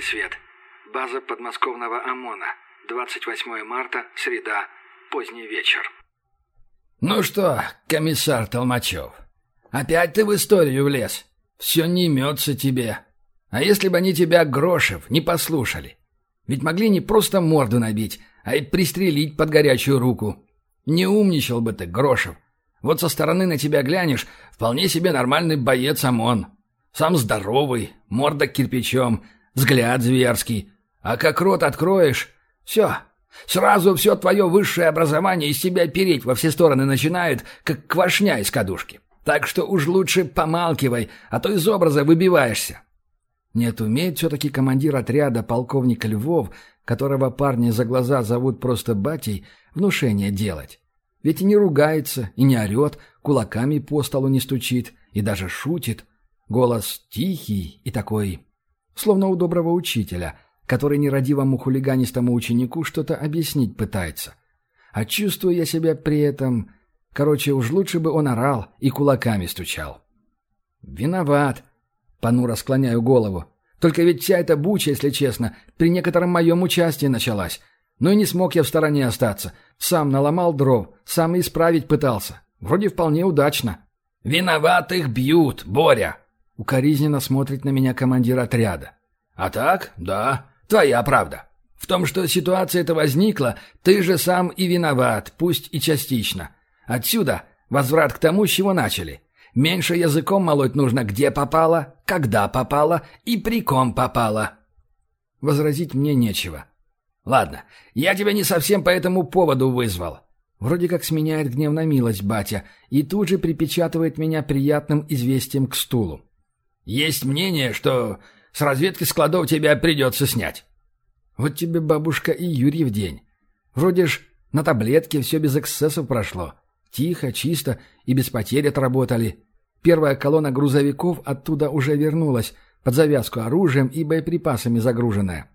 Пересвет. База подмосковного ОМОНа. 28 марта, среда, поздний вечер. «Ну что, комиссар Толмачев, опять ты в историю влез? Все не имется тебе. А если бы они тебя, Грошев, не послушали? Ведь могли не просто морду набить, а и пристрелить под горячую руку. Не умничал бы ты, Грошев. Вот со стороны на тебя глянешь, вполне себе нормальный боец ОМОН. Сам здоровый, морда кирпичом, взгляд зверский. А как рот откроешь, все, Сразу все твое высшее образование из себя переть во все стороны начинает, как квашня из кадушки. Так что уж лучше помалкивай, а то из образа выбиваешься. Нет, умеет все-таки командир отряда полковника Львов, которого парни за глаза зовут просто батей, внушение делать. Ведь и не ругается, и не орет, кулаками по столу не стучит, и даже шутит. Голос тихий и такой, словно у доброго учителя — который нерадивому хулиганистому ученику что-то объяснить пытается. А чувствую я себя при этом... Короче, уж лучше бы он орал и кулаками стучал. «Виноват», — понуро склоняю голову. «Только ведь вся эта буча, если честно, при некотором моем участии началась. Но и не смог я в стороне остаться. Сам наломал дров, сам исправить пытался. Вроде вполне удачно». «Виноватых бьют, Боря!» — укоризненно смотрит на меня командир отряда. «А так, да, Твоя правда. В том, что ситуация эта возникла, ты же сам и виноват, пусть и частично. Отсюда возврат к тому, с чего начали. Меньше языком молоть нужно, где попало, когда попало и при ком попало. Возразить мне нечего. Ладно, я тебя не совсем по этому поводу вызвал. Вроде как сменяет гнев на милость батя и тут же припечатывает меня приятным известием к стулу. Есть мнение, что с разведки складов тебя придется снять». «Вот тебе, бабушка, и Юрий в день. Вроде ж на таблетке все без эксцессов прошло. Тихо, чисто и без потерь отработали. Первая колонна грузовиков оттуда уже вернулась, под завязку оружием и боеприпасами загруженная.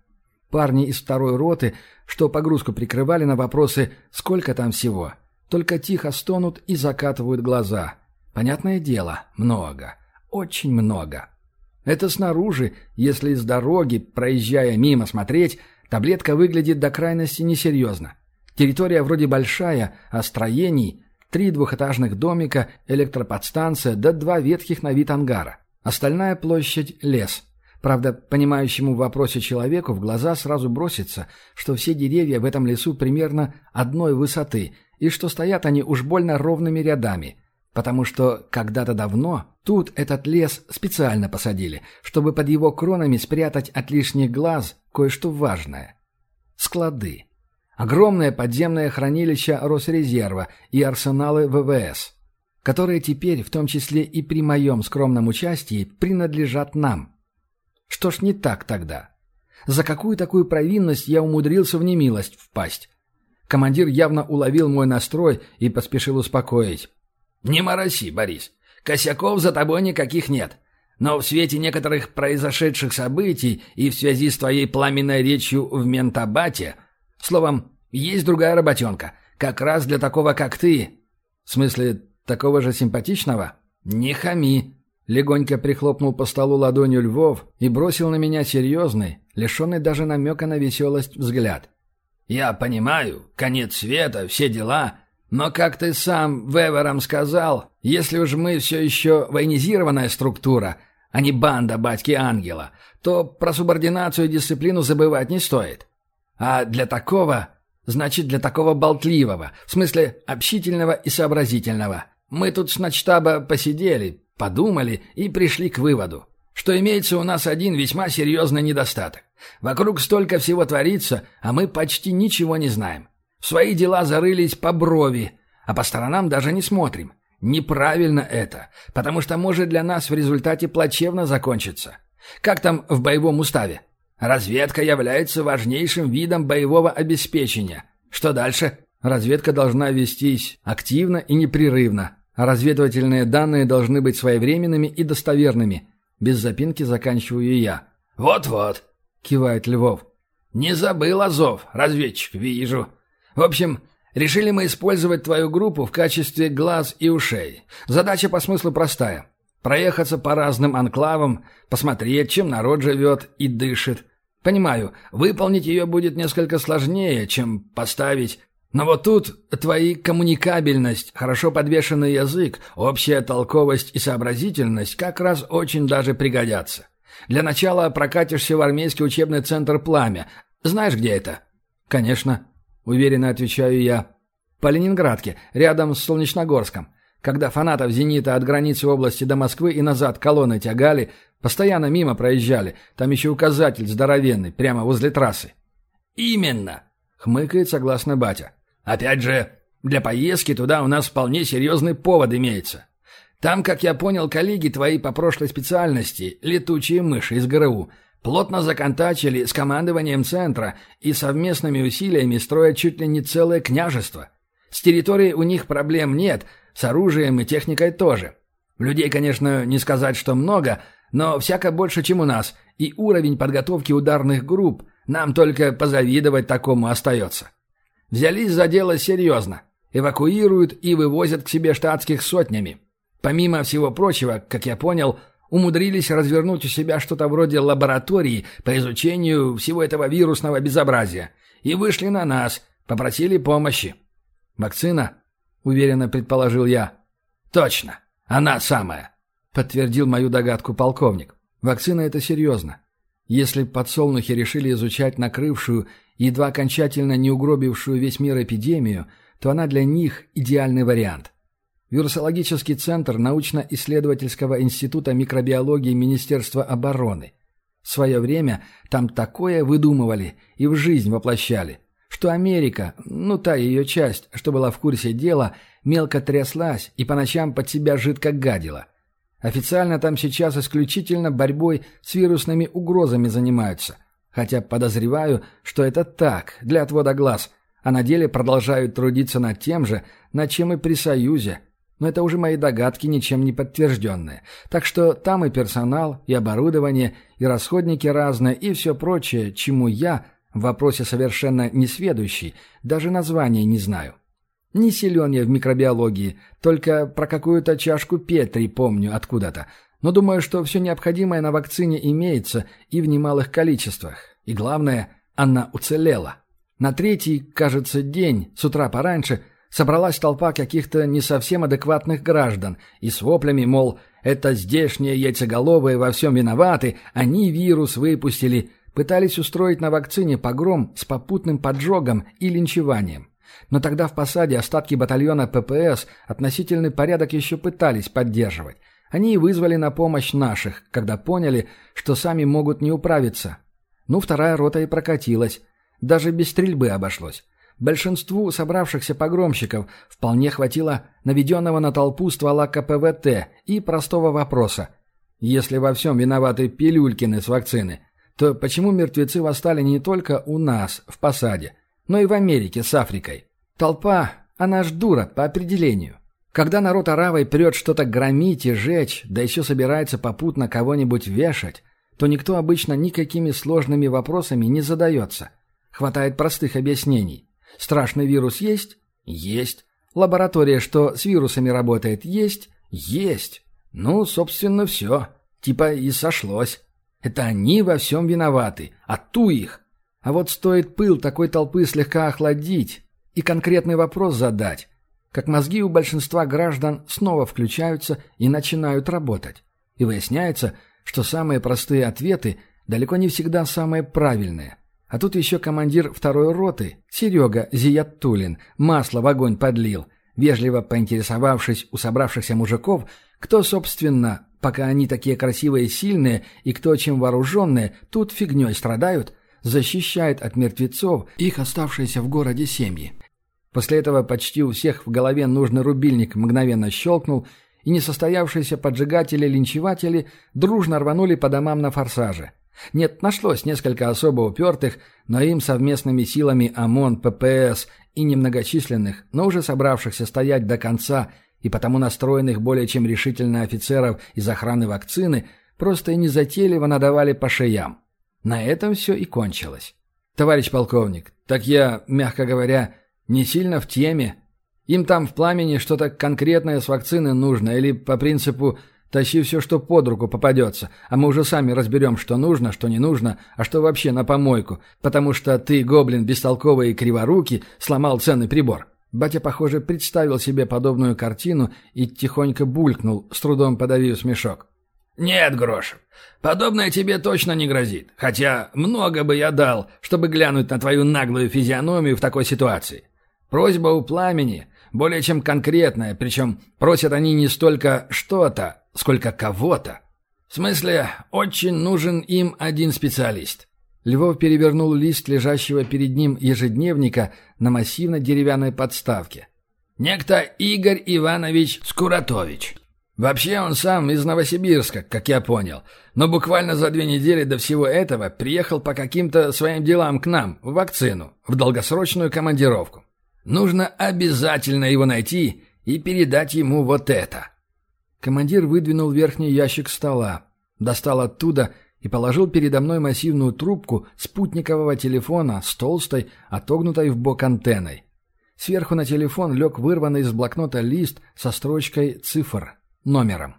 Парни из второй роты, что погрузку прикрывали на вопросы «сколько там всего?», только тихо стонут и закатывают глаза. Понятное дело, много. Очень много. Это снаружи, если с дороги, проезжая мимо смотреть, таблетка выглядит до крайности несерьезно. Территория вроде большая, а строений – три двухэтажных домика, электроподстанция да два ветхих на вид ангара. Остальная площадь – лес. Правда, понимающему в вопросе человеку в глаза сразу бросится, что все деревья в этом лесу примерно одной высоты и что стоят они уж больно ровными рядами – потому что когда-то давно тут этот лес специально посадили, чтобы под его кронами спрятать от лишних глаз кое-что важное. Склады. Огромное подземное хранилище Росрезерва и арсеналы ВВС, которые теперь, в том числе и при моем скромном участии, принадлежат нам. Что ж не так тогда? За какую такую провинность я умудрился в немилость впасть? Командир явно уловил мой настрой и поспешил успокоить. «Не мороси, Борис. Косяков за тобой никаких нет. Но в свете некоторых произошедших событий и в связи с твоей пламенной речью в Ментабате, словом, есть другая работенка, как раз для такого, как ты». «В смысле, такого же симпатичного?» «Не хами», Легонько прихлопнул по столу ладонью Львов и бросил на меня серьезный, лишенный даже намека на веселость взгляд. «Я понимаю, конец света, все дела, но, как ты сам Вевером сказал, если уж мы все еще военизированная структура, а не банда батьки-ангела, то про субординацию и дисциплину забывать не стоит. А для такого, значит, для такого болтливого, в смысле общительного и сообразительного, мы тут с начтаба посидели, подумали и пришли к выводу, что имеется у нас один весьма серьезный недостаток. Вокруг столько всего творится, а мы почти ничего не знаем. Свои дела зарылись по брови, а по сторонам даже не смотрим. Неправильно это, потому что может для нас в результате плачевно закончиться. Как там в боевом уставе? Разведка является важнейшим видом боевого обеспечения. Что дальше? Разведка должна вестись активно и непрерывно, разведывательные данные должны быть своевременными и достоверными. Без запинки заканчиваю я. «Вот-вот», — кивает Львов. «Не забыл Азов, разведчик, вижу. В общем, решили мы использовать твою группу в качестве глаз и ушей. Задача по смыслу простая. Проехаться по разным анклавам, посмотреть, чем народ живет и дышит. Понимаю, выполнить ее будет несколько сложнее, чем поставить. Но вот тут твои коммуникабельность, хорошо подвешенный язык, общая толковость и сообразительность как раз очень даже пригодятся. Для начала прокатишься в армейский учебный центр «Пламя». Знаешь, где это?» «Конечно», — уверенно отвечаю я. «По Ленинградке, рядом с Солнечногорском. Когда фанатов «Зенита» от границы области до Москвы и назад колонны тягали, постоянно мимо проезжали. Там еще указатель здоровенный, прямо возле трассы». «Именно!» — хмыкает согласно батя. «Опять же, для поездки туда у нас вполне серьезный повод имеется. Там, как я понял, коллеги твои по прошлой специальности, летучие мыши из ГРУ, плотно законтачили с командованием центра и совместными усилиями строят чуть ли не целое княжество. С территорией у них проблем нет, с оружием и техникой тоже. Людей, конечно, не сказать, что много, но всяко больше, чем у нас, и уровень подготовки ударных групп нам только позавидовать такому остается. Взялись за дело серьезно. Эвакуируют и вывозят к себе штатских сотнями. Помимо всего прочего, как я понял, умудрились развернуть у себя что-то вроде лаборатории по изучению всего этого вирусного безобразия. И вышли на нас, попросили помощи. «Вакцина?» — уверенно предположил я. «Точно, она самая», — подтвердил мою догадку полковник. «Вакцина — это серьезно. Если подсолнухи решили изучать накрывшую, едва окончательно не угробившую весь мир эпидемию, то она для них идеальный вариант. Вирусологический центр научно-исследовательского института микробиологии Министерства обороны. В свое время там такое выдумывали и в жизнь воплощали, что Америка, ну та ее часть, что была в курсе дела, мелко тряслась и по ночам под себя жидко гадила. Официально там сейчас исключительно борьбой с вирусными угрозами занимаются. Хотя подозреваю, что это так, для отвода глаз, а на деле продолжают трудиться над тем же, над чем и при Союзе, но это уже мои догадки, ничем не подтвержденные. Так что там и персонал, и оборудование, и расходники разные, и все прочее, чему я, в вопросе совершенно несведущий, даже названия не знаю. Не силен я в микробиологии, только про какую-то чашку Петри помню откуда-то. Но думаю, что все необходимое на вакцине имеется и в немалых количествах. И главное, она уцелела. На третий, кажется, день, с утра пораньше – Собралась толпа каких-то не совсем адекватных граждан и с воплями, мол, это здешние яйцеголовые во всем виноваты, они вирус выпустили, пытались устроить на вакцине погром с попутным поджогом и линчеванием. Но тогда в посаде остатки батальона ППС относительный порядок еще пытались поддерживать. Они и вызвали на помощь наших, когда поняли, что сами могут не управиться. Ну, вторая рота и прокатилась. Даже без стрельбы обошлось. Большинству собравшихся погромщиков вполне хватило наведенного на толпу ствола КПВТ и простого вопроса. Если во всем виноваты пилюлькины с вакцины, то почему мертвецы восстали не только у нас, в посаде, но и в Америке с Африкой? Толпа, она ж дура по определению. Когда народ аравой прет что-то громить и жечь, да еще собирается попутно кого-нибудь вешать, то никто обычно никакими сложными вопросами не задается. Хватает простых объяснений. Страшный вирус есть? Есть. Лаборатория, что с вирусами работает, есть? Есть. Ну, собственно, все. Типа и сошлось. Это они во всем виноваты, а ту их. А вот стоит пыл такой толпы слегка охладить и конкретный вопрос задать, как мозги у большинства граждан снова включаются и начинают работать. И выясняется, что самые простые ответы далеко не всегда самые правильные – а тут еще командир второй роты, Серега Зияттулин, масло в огонь подлил, вежливо поинтересовавшись у собравшихся мужиков, кто, собственно, пока они такие красивые и сильные, и кто чем вооруженные, тут фигней страдают, защищает от мертвецов их оставшиеся в городе семьи. После этого почти у всех в голове нужный рубильник мгновенно щелкнул, и несостоявшиеся поджигатели-линчеватели дружно рванули по домам на форсаже. Нет, нашлось несколько особо упертых, но им совместными силами ОМОН, ППС и немногочисленных, но уже собравшихся стоять до конца и потому настроенных более чем решительно офицеров из охраны вакцины, просто и незатейливо надавали по шеям. На этом все и кончилось. «Товарищ полковник, так я, мягко говоря, не сильно в теме. Им там в пламени что-то конкретное с вакцины нужно или по принципу Тащи все, что под руку попадется, а мы уже сами разберем, что нужно, что не нужно, а что вообще на помойку, потому что ты, гоблин бестолковый и криворукий, сломал ценный прибор». Батя, похоже, представил себе подобную картину и тихонько булькнул, с трудом подавив смешок. «Нет, Грошев, подобное тебе точно не грозит, хотя много бы я дал, чтобы глянуть на твою наглую физиономию в такой ситуации. Просьба у пламени более чем конкретная, причем просят они не столько что-то, сколько кого-то. В смысле, очень нужен им один специалист». Львов перевернул лист лежащего перед ним ежедневника на массивной деревянной подставке. «Некто Игорь Иванович Скуратович. Вообще он сам из Новосибирска, как я понял, но буквально за две недели до всего этого приехал по каким-то своим делам к нам, в вакцину, в долгосрочную командировку. Нужно обязательно его найти и передать ему вот это». Командир выдвинул верхний ящик стола, достал оттуда и положил передо мной массивную трубку спутникового телефона с толстой, отогнутой в бок антенной. Сверху на телефон лег вырванный из блокнота лист со строчкой цифр номером.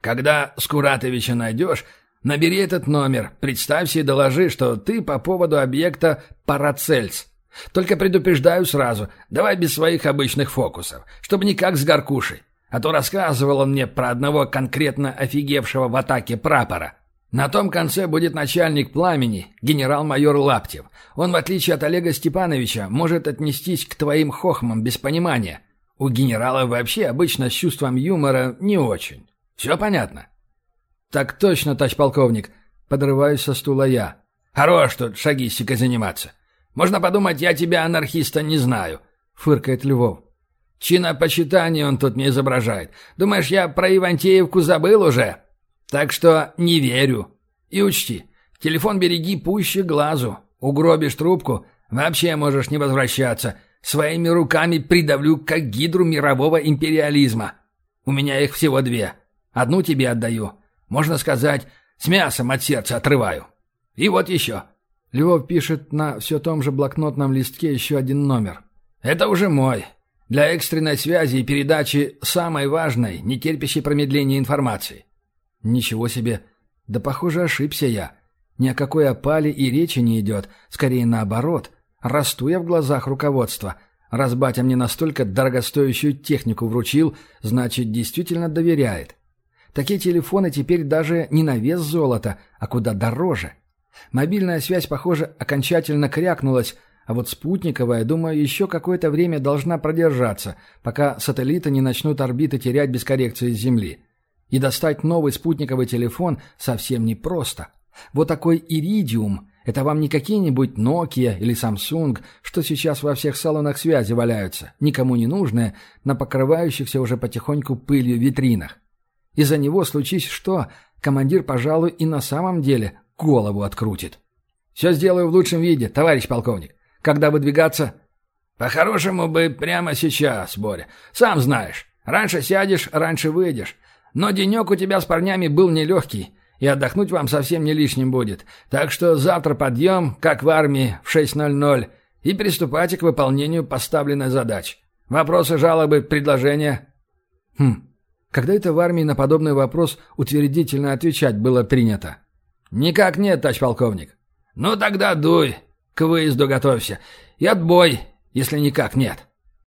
«Когда Скуратовича найдешь, набери этот номер, представься и доложи, что ты по поводу объекта Парацельс. Только предупреждаю сразу, давай без своих обычных фокусов, чтобы никак с горкушей. А то рассказывал он мне про одного конкретно офигевшего в атаке прапора. На том конце будет начальник пламени, генерал-майор Лаптев. Он, в отличие от Олега Степановича, может отнестись к твоим хохмам без понимания. У генерала вообще обычно с чувством юмора не очень. Все понятно?» «Так точно, товарищ полковник!» Подрываюсь со стула я. «Хорош тут шагистикой заниматься. Можно подумать, я тебя, анархиста, не знаю», — фыркает Львов. «Чинопочитание он тут не изображает. Думаешь, я про Ивантеевку забыл уже? Так что не верю. И учти, телефон береги пуще глазу. Угробишь трубку, вообще можешь не возвращаться. Своими руками придавлю, как гидру мирового империализма. У меня их всего две. Одну тебе отдаю. Можно сказать, с мясом от сердца отрываю. И вот еще». Львов пишет на все том же блокнотном листке еще один номер. «Это уже мой. Для экстренной связи и передачи самой важной, не терпящей промедления информации». «Ничего себе. Да, похоже, ошибся я. Ни о какой опале и речи не идет. Скорее наоборот. Расту я в глазах руководства. Раз батя мне настолько дорогостоящую технику вручил, значит, действительно доверяет. Такие телефоны теперь даже не на вес золота, а куда дороже. Мобильная связь, похоже, окончательно крякнулась, а вот спутниковая, думаю, еще какое-то время должна продержаться, пока сателлиты не начнут орбиты терять без коррекции с Земли. И достать новый спутниковый телефон совсем непросто. Вот такой «Иридиум» — это вам не какие-нибудь Nokia или Samsung, что сейчас во всех салонах связи валяются, никому не нужные, на покрывающихся уже потихоньку пылью витринах. Из-за него случись что, командир, пожалуй, и на самом деле голову открутит. Все сделаю в лучшем виде, товарищ полковник. Когда выдвигаться? По-хорошему бы прямо сейчас, Боря. Сам знаешь. Раньше сядешь, раньше выйдешь. Но денек у тебя с парнями был нелегкий, и отдохнуть вам совсем не лишним будет. Так что завтра подъем, как в армии, в 6.00, и приступайте к выполнению поставленной задачи. Вопросы, жалобы, предложения? Хм, когда это в армии на подобный вопрос утвердительно отвечать было принято? «Никак нет, товарищ полковник». «Ну тогда дуй, к выезду готовься. И отбой, если никак нет».